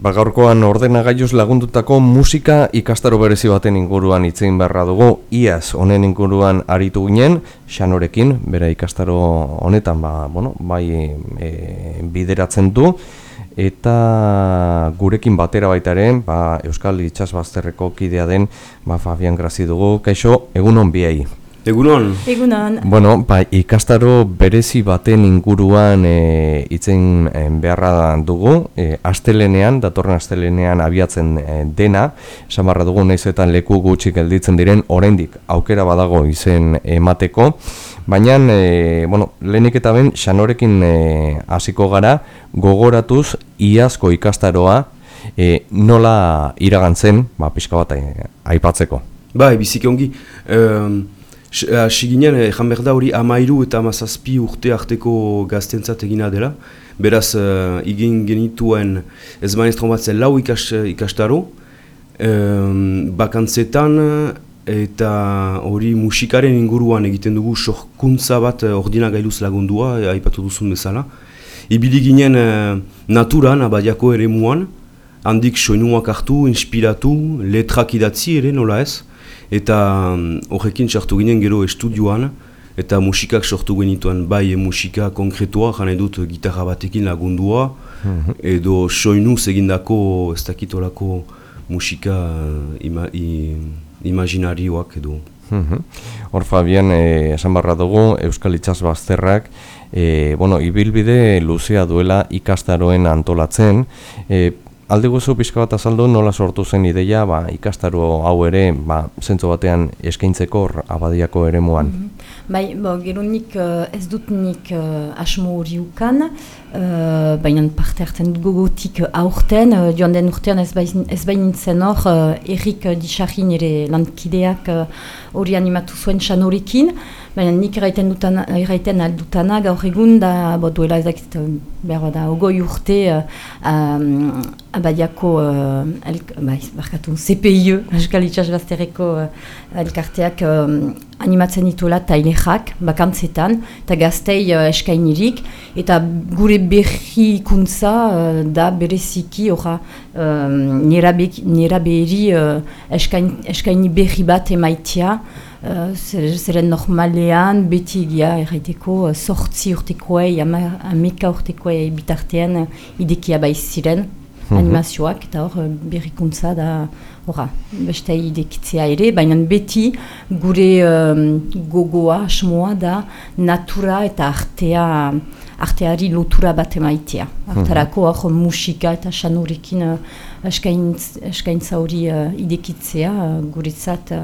Ba, gaurkoan ordenagailuz lagundutako musika ikastaro berezi baten inguruan itzein beharra dugu. Iaz, honen inguruan aritu ginen, xanorekin, bera ikastaro honetan, ba, bueno, bai e, bideratzen du, eta gurekin batera baitaren, ba, Euskal Itxasbazterreko kidea den, ba, Fabian Grazi dugu. Kaixo, egun hon biei. Egunon. Egunon. Bueno, ba, ikastaro berezi baten inguruan e, itzen e, beharra dugu, e, astelenean, datorren astelenean abiatzen e, dena, samarra dugu nahizetan leku gutxik gelditzen diren, oraindik aukera badago izen emateko, baina, e, bueno, lehenik eta ben, xanorekin e, hasiko gara, gogoratuz iazko ikastaroa, e, nola iragantzen, ba, pixka bat e, aipatzeko. Bai, biziki ongi. Um, Siginen, ezan behar da hori amairu eta amazazpi urte arteko gaztentzat egina dela. Beraz, uh, igin genituen ez bainez trombatzen lau ikas, ikastaro. Um, bakantzetan eta hori musikaren inguruan egiten dugu sorkuntza bat ordina gailuz lagundua, aipatu duzun bezala. Ibili ginen uh, naturan, abadiako ere muan, handik soinuak hartu, inspiratu, letrak idatzi ere, nola ez eta mm, horrekin sartu ginen gero estudioan, eta musikak sortu genituen bai musika konkretua, jane dut gitarra batekin lagundua, mhm. edo soinuz egindako ez dakitolako musika uh, ima, i, imaginarioak edo. Mhm. Hor Fabian, eh, esan barra dugu, Euskal Itxas Bazterrak, eh, bueno, ibilbide luzea duela ikastaroen antolatzen, eh, Alde guzu pixka bat azaldu nola sortu zen ideia ba, ikastaro hau ere ba, zentzu batean eskaintzeko abadiako ere muan. Mm -hmm. Bai, bo, gero nik uh, ez dut nik uh, asmo hori ukan, uh, baina parte hartzen dut gogotik aurten, uh, joan den urtean ez bain, ez bain nintzen hor, uh, Erik Disharin ere lankideak hori uh, animatu zuen xanorekin, baina nik erraiten, dutan, erraiten aldutana gaur egun da, bo, duela ezakit, behar da, ogoi urte, uh, um, abadiako, uh, elk, bai, barkatu, CPIE, Euskal Itxasbazterreko uh, elkarteak um, animatzen dituela tailexak, bakantzetan, eta gaztei uh, eskainirik, eta gure berri ikuntza uh, da bereziki, ora, um, nera, be, beheri uh, eskain, eskaini berri bat emaitia, uh, zeren normalean, beti egia erraiteko, sortzi urtekoei, ameka urtekoei bitartean idekia Mhm. animazioak eta hor berrikuntza da horra, beste idekitzea ere, baina beti gure um, gogoa, asmoa da natura eta artea arteari lotura bat emaitea. Artarako mhm. hor musika eta xanorekin uh, eskaintza hori uh, idekitzea uh, guretzat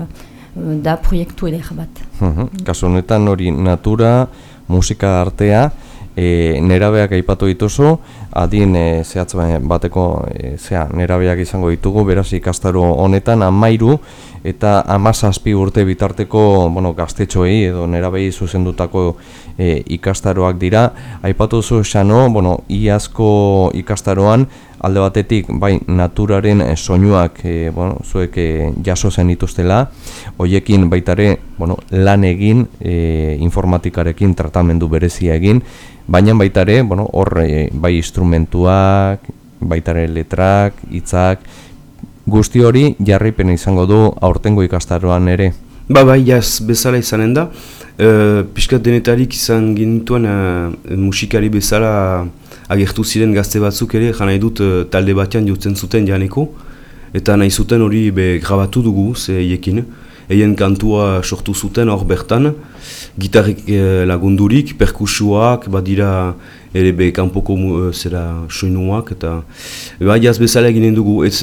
da proiektu edera bat. Mhm. Kasu honetan hori natura, musika artea, e, nerabeak aipatu dituzu, adin e, zehatz bateko e, zea, nerabeak izango ditugu, beraz ikastaro honetan amairu eta amazazpi urte bitarteko bueno, gaztetxoei edo nerabei zuzendutako e, ikastaroak dira. Aipatu zu xano, bueno, iazko ikastaroan alde batetik bai naturaren soinuak e, bueno, zuek e, jaso zen dituztela, hoiekin baitare bueno, lan egin e, informatikarekin tratamendu berezia egin, baina baita ere, bueno, hor e, bai instrumentuak, baita ere letrak, hitzak, guzti hori jarraipen izango du aurtengo ikastaroan ere. Ba bai, jaz bezala izanen da. E, Piskat denetarik izan genituen e, musikari bezala agertu ziren gazte batzuk ere, jana edut e, talde batean jotzen zuten janeko, eta nahi zuten hori be grabatu dugu, ze eiekin eien kantua sortu zuten hor bertan, gitarrik eh, lagundurik, perkusuak, badira ere be kanpoko uh, zera soinuak, eta bai jaz bezala eginen dugu. Ez,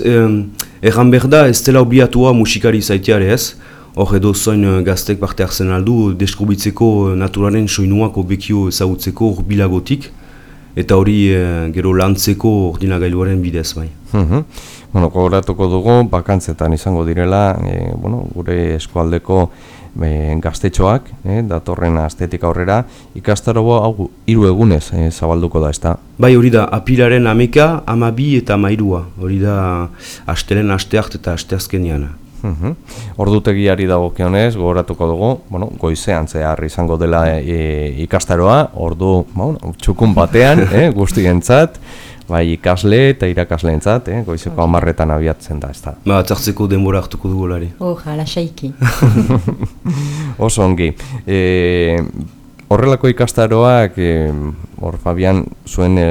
erran behar da, ez dela obiatua musikari zaiteare ez, hor edo zoin eh, gaztek parte hartzen aldu, deskubitzeko naturaren soinuak obekio ezagutzeko hor bilagotik, eta hori gero lantzeko ordinagailuaren bidez bai. Mhm. Bueno, kogoratuko dugu, bakantzetan izango direla, e, bueno, gure eskualdeko e, gaztetxoak, e, datorren estetika aurrera, ikastaro hau hiru egunez e, zabalduko da, ezta? Bai, hori da, apilaren ameka, amabi eta mairua, hori da, asteren asteakt eta asteazkeniana. Uhum. Ordutegiari dago kionez, gogoratuko dugu, bueno, goizean zehar izango dela e, ikastaroa, ordu bueno, txukun batean, e, guztientzat, bai ikasle eta irakasleentzat, eh? goizeko hamarretan abiatzen da, ez da. Ba, atzartzeko denbora hartuko dugu lari. Hor, ala xaiki. Oso ongi. E, horrelako ikastaroak, e, hor Fabian zuen e,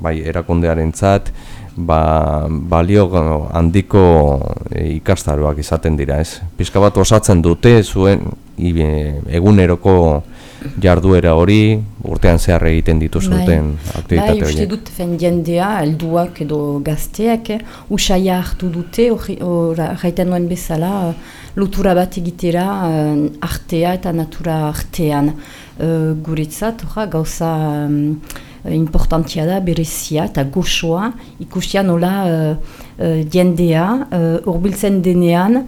bai, erakundearentzat, ba, balio handiko e, ikastaroak izaten dira, ez? Pizka bat osatzen dute zuen ibe, eguneroko jarduera hori, urtean zehar egiten dituzuten bai. aktivitate bai, uste dut fen jendea, helduak edo gazteak, eh, usaia hartu dute, jaiten nuen bezala, lotura bat egitera eh, artea eta natura artean. Uh, guretzat, gauza um, importantia da, berezia eta goxoa, ikustia nola uh, uh, jendea, uh, urbiltzen denean,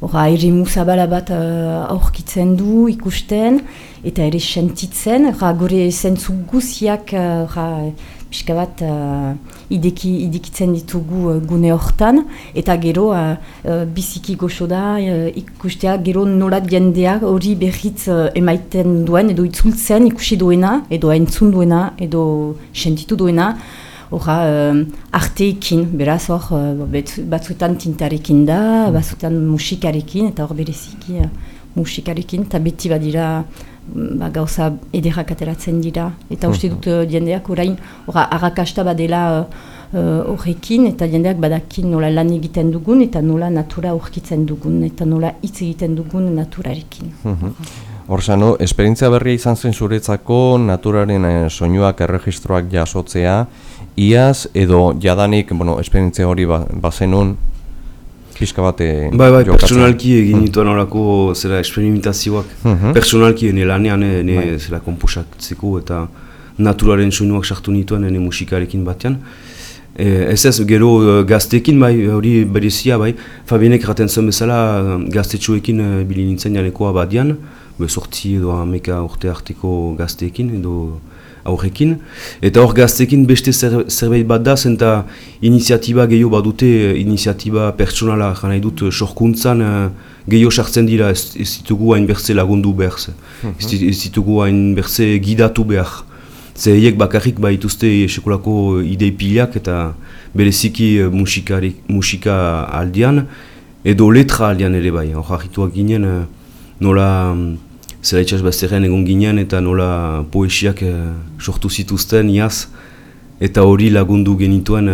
Hora, ere musabala bat uh, du ikusten, eta ere sentitzen, hora, gore zentzu guziak, uh, hora, pixka bat uh, ideki, idekitzen ditugu uh, gune hortan, eta gero uh, uh, biziki goxo da, uh, ikustea gero nola jendea hori berriz uh, emaiten duen, edo itzultzen ikusi duena, edo entzun duena, edo sentitu duena, Hora, uh, arteekin, beraz hor, uh, batzutan tintarekin da, batzutan musikarekin, eta hor bereziki uh, musikarekin, eta beti badira ba, gauza ederrak ateratzen dira. Eta uste dut uh, jendeak orain, hora, arrakasta badela horrekin, eta jendeak badakin nola lan egiten dugun, eta nola natura aurkitzen dugun, eta nola hitz egiten dugun naturarekin. Horzano, esperientzia berria izan zen zuretzako naturaren eh, soinuak erregistroak jasotzea, iaz edo jadanik, bueno, esperientzia hori ba, bazenun, pixka bate Bai, bai, personalki egin dituen horako zera experimentazioak. Mhm. Personalki ene lanean, ene zera komposatzeko eta naturaren soinuak sartu nituen ene musikarekin batean. E, ez ez, gero gazteekin bai, hori berezia bai, Fabienek raten zuen bezala gaztetxoekin uh, bili nintzen janekoa badian, be sortzi edo ameka urte arteko gazteekin edo aurrekin. Eta hor gazteekin beste zer, zerbait bat da, zenta iniziatiba gehiago badute, iniziatiba pertsonala, jana dut, sorkuntzan uh, gehiago sartzen dira, ez, ez ditugu hain berze lagundu behar, ez, ez ditugu hain berze gidatu behar. Ze hiek bakarrik baituzte sekulako idei pilak eta bereziki musikari, musika aldian edo letra aldian ere bai. Hor harrituak ginen nola zera itxas bazterren egon ginen eta nola poesiak sortu zituzten iaz eta hori lagundu genituen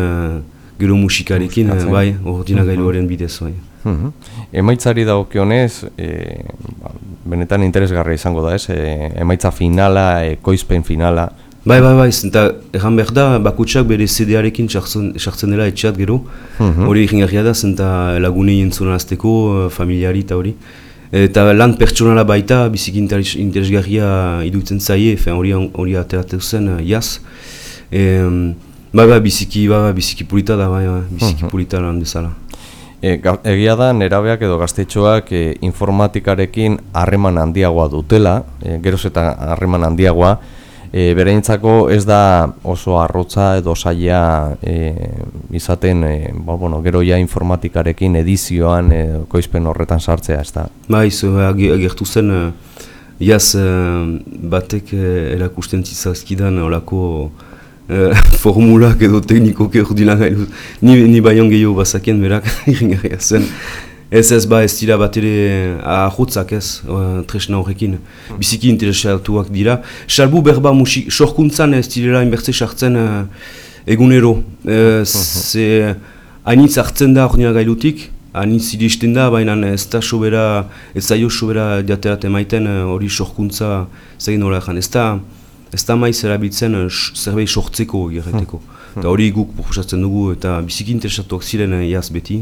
gero musikarekin bai, ordinagailuaren bidez bai. Mhm. Emaitzari dagokionez, e, ba, benetan interesgarra izango da ez, e, emaitza finala, ekoizpen finala, Bai, bai, bai, eta erran behar da, bakutsak bere CD-arekin sartzen dela etxeat gero. Hori egin da, zenta lagunei entzuna azteko, familiari eta hori. Eta lan pertsonala baita, biziki interesgarria idutzen zaie, hori hori ateratu zen, jaz. E, bai, biziki, bai, biziki pulita da, bai, bai, biziki pulita lan dezala. E, egia da, nerabeak edo gaztetxoak e, informatikarekin harreman handiagoa dutela, e, geroz eta harreman handiagoa, e, bereintzako ez da oso arrotza edo saia e, izaten e, ba, bueno, gero ja informatikarekin edizioan e, koizpen horretan sartzea, ez da? Baiz, agertu zen, jaz batek erakusten zizazkidan olako formulak edo teknikoke urdina gailu. Ni, ni baion gehiago bazakien berak, iringarria zen. Ez ez ba ez dira bat ere ahotzak ez, uh, tresna horrekin. Biziki interesatuak dira. Salbu berba musik, sorkuntzan ez direla inbertze sartzen uh, egunero. Uh, ze hainitz hartzen da hori gailutik, hainitz iristen da, baina ez da sobera, ez zaio sobera diaterat emaiten hori uh, sorkuntza zegin hori ezan. Ez da, ez da maiz erabiltzen zerbait sortzeko gerreteko. Eta hori guk proposatzen dugu eta biziki interesatuak ziren jaz beti,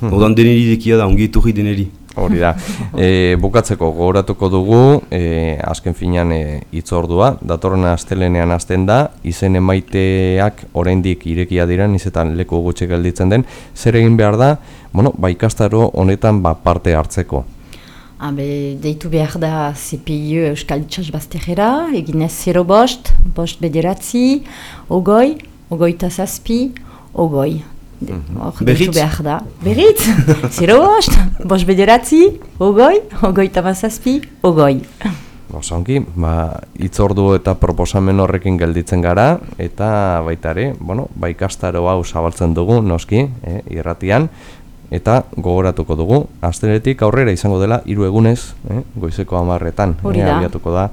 bai. Odan deneri dekia da, ongi etorri deneri. Hori da. E, bukatzeko gogoratuko dugu, e, azken finean e, itzordua, datorren astelenean hasten da, izen emaiteak oraindik irekia diren, izetan leku gutxi gelditzen den, zer egin behar da, bueno, ba ikastaro honetan ba parte hartzeko. Habe, deitu behar da CPI Euskal Itxas Bazterera, eginez 0 bost, bost bederatzi, ogoi, ogoita zazpi, ogoi. Berriz? behar da. Berriz? Zero bost, bost bederatzi, ogoi, ogoi tamazazpi, ogoi. osongi, ba, itzordu eta proposamen horrekin gelditzen gara, eta baita ere, bueno, ba, ikastaro hau zabaltzen dugu, noski, eh, irratian, eta gogoratuko dugu, asteretik aurrera izango dela, hiru egunez, eh, goizeko amarretan, Hori eh, abiatuko da.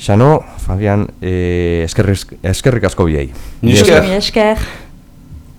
Xano, Fabian, eh, eskerrik, eskerrik asko biei. Ni esker. Mila esker.